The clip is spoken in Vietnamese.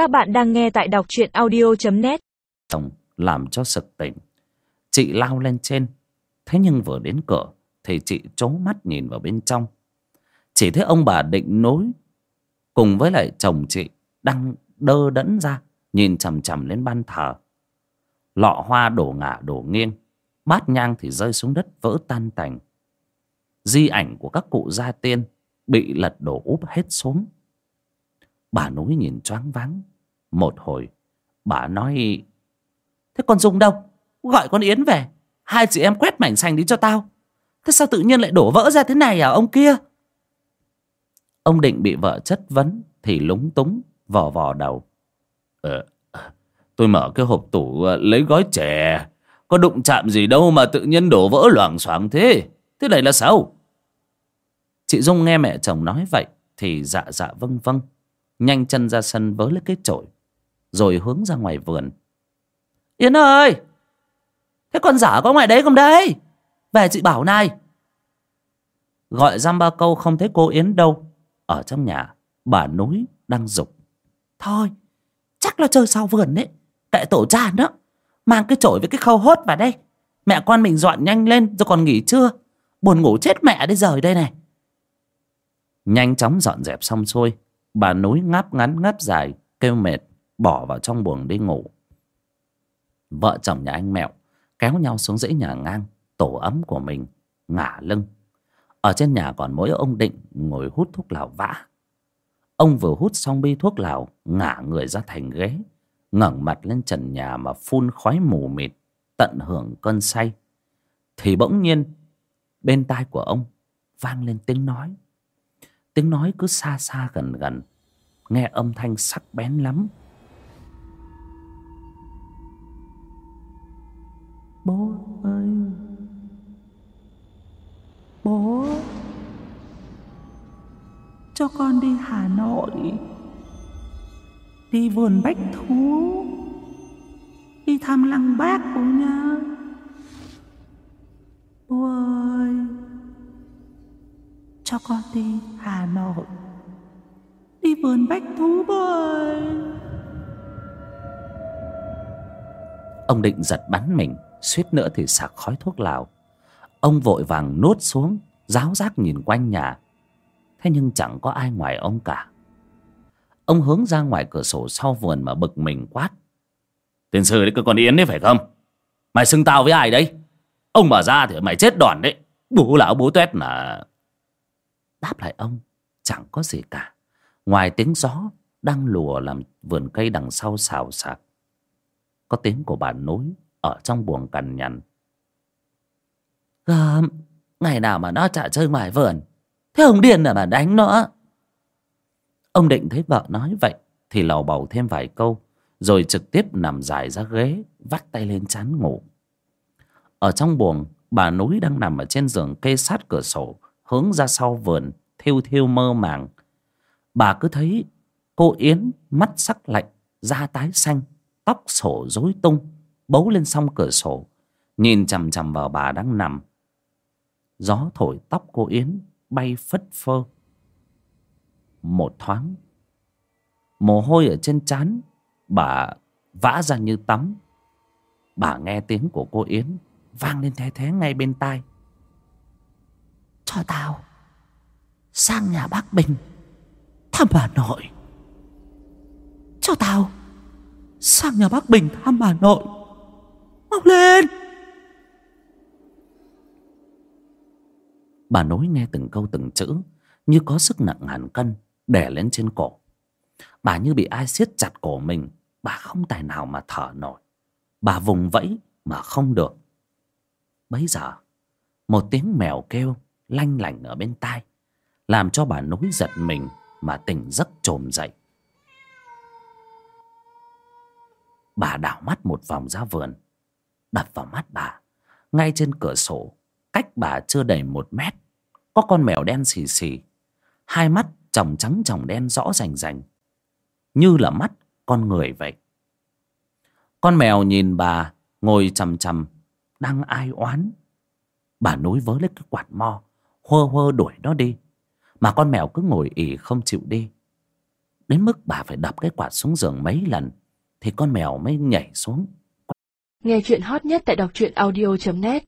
Các bạn đang nghe tại đọc truyện audio.net Tổng làm cho sực tỉnh. Chị lao lên trên. Thế nhưng vừa đến cửa, Thì chị trố mắt nhìn vào bên trong. Chỉ thấy ông bà định nối, Cùng với lại chồng chị Đang đơ đẫn ra, Nhìn chằm chằm lên ban thờ. Lọ hoa đổ ngả đổ nghiêng, Bát nhang thì rơi xuống đất vỡ tan tành. Di ảnh của các cụ gia tiên Bị lật đổ úp hết xuống. Bà núi nhìn choáng váng. Một hồi, Bà nói, Thế con Dung đâu? Gọi con Yến về. Hai chị em quét mảnh xanh đi cho tao. Thế sao tự nhiên lại đổ vỡ ra thế này à ông kia? Ông định bị vợ chất vấn Thì lúng túng, Vò vò đầu. Ờ Tôi mở cái hộp tủ ờ, lấy gói chè. Có đụng chạm gì đâu mà tự nhiên đổ vỡ loảng xoảng thế. Thế này là sao? Chị Dung nghe mẹ chồng nói vậy Thì dạ dạ vâng vâng. Nhanh chân ra sân với lấy cái chổi, Rồi hướng ra ngoài vườn. Yến ơi! Thế con giả có ngoài đấy không đấy Về chị bảo này. Gọi giam ba câu không thấy cô Yến đâu. Ở trong nhà, Bà núi đang dục. Thôi, chắc là chơi sau vườn đấy Kệ tổ cha đó Mang cái chổi với cái khâu hốt vào đây. Mẹ con mình dọn nhanh lên, rồi còn nghỉ trưa. Buồn ngủ chết mẹ đi rời đây này. Nhanh chóng dọn dẹp xong xuôi. Bà núi ngáp ngắn ngáp dài, Kêu mệt, Bỏ vào trong buồng đi ngủ. Vợ chồng nhà anh Mẹo Kéo nhau xuống dãy nhà ngang, Tổ ấm của mình Ngả lưng. Ở trên nhà còn mỗi ông Định Ngồi hút thuốc lào vã. Ông vừa hút xong bi thuốc lào, Ngả người ra thành ghế, ngẩng mặt lên trần nhà mà phun khói mù mịt, Tận hưởng cơn say. Thì bỗng nhiên, Bên tai của ông Vang lên tiếng nói. Tiếng nói cứ xa xa gần gần, Nghe âm thanh sắc bén lắm. Bố ơi! Bố! Cho con đi Hà Nội, Đi vườn bách thú, Đi thăm lăng bác bố nha Bố ơi! Cho con đi. Hà Nội. Đi vườn bách thú bơi. Ông định giật bắn mình, suýt nữa thì sạc khói thuốc lào. Ông vội vàng nuốt xuống ráo rác nhìn quanh nhà. Thế nhưng chẳng có ai ngoài ông cả. Ông hướng ra ngoài cửa sổ sau vườn mà bực mình quát. Tiền sư đấy cơ con yến đấy, phải không? Mày xưng tao với ai đấy? Ông mà ra thì mày chết đòn đấy. Bố lão bố tuét là đáp lại ông, chẳng có gì cả. Ngoài tiếng gió đang lùa làm vườn cây đằng sau xào xạc. Có tiếng của bà nối ở trong buồng cằn nhằn. Gớm ngày nào mà nó chả chơi ngoài vườn, thế ông điên là mà đánh nó? Ông định thấy vợ nói vậy thì lầu bầu thêm vài câu, rồi trực tiếp nằm dài ra ghế, vắt tay lên chán ngủ. Ở trong buồng, bà núi đang nằm ở trên giường kê sát cửa sổ hướng ra sau vườn thiêu thiêu mơ màng. Bà cứ thấy cô yến mắt sắc lạnh, da tái xanh, tóc sổ rối tung, bấu lên song cửa sổ, nhìn chằm chằm vào bà đang nằm. Gió thổi tóc cô yến bay phất phơ. Một thoáng, mồ hôi ở trên trán bà vã ra như tắm. Bà nghe tiếng của cô yến vang lên the thé ngay bên tai cho tao. Sang nhà bác bình, thăm bà nội. Cho tao. Sang nhà bác bình thăm bà nội. Mau lên! Bà nối nghe từng câu từng chữ, như có sức nặng ngàn cân, đè lên trên cổ. Bà như bị ai siết chặt cổ mình, bà không tài nào mà thở nổi. Bà vùng vẫy mà không được. Bấy giờ, một tiếng mèo kêu lanh lảnh ở bên tai, làm cho bà núi giật mình mà tỉnh giấc trồm dậy. Bà đảo mắt một vòng ra vườn, đập vào mắt bà. Ngay trên cửa sổ, cách bà chưa đầy một mét, có con mèo đen xì xì. Hai mắt tròng trắng tròng đen rõ rành rành, như là mắt con người vậy. Con mèo nhìn bà, ngồi chằm chằm, đang ai oán. Bà nối với lấy cái quạt mo hơ hơ đuổi nó đi. Mà con mèo cứ ngồi ỉ không chịu đi. Đến mức bà phải đập cái quạt xuống giường mấy lần, thì con mèo mới nhảy xuống. Nghe chuyện hot nhất tại đọc truyện audio.net